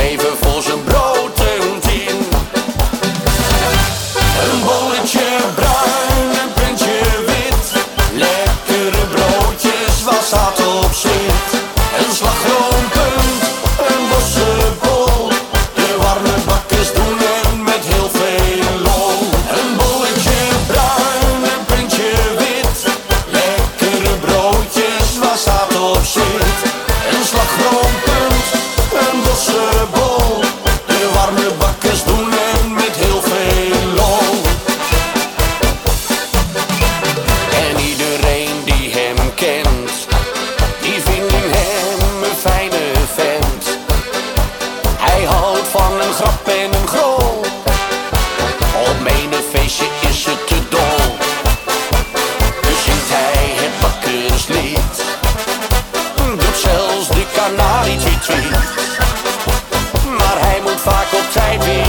favor een grap en een grol. Op mijn feestje is het te dol. Dus zingt hij het bakkerslied. Hm, doet zelfs de kanarie tweet. Maar hij moet vaak op tijd weer.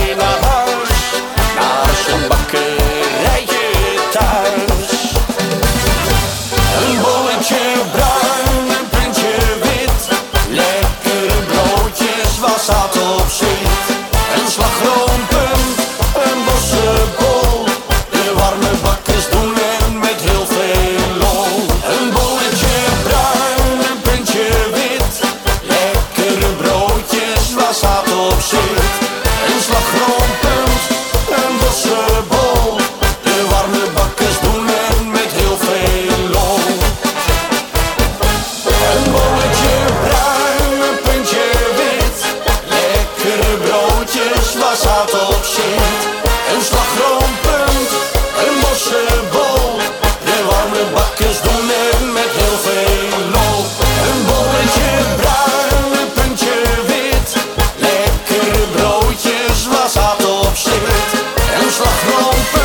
throw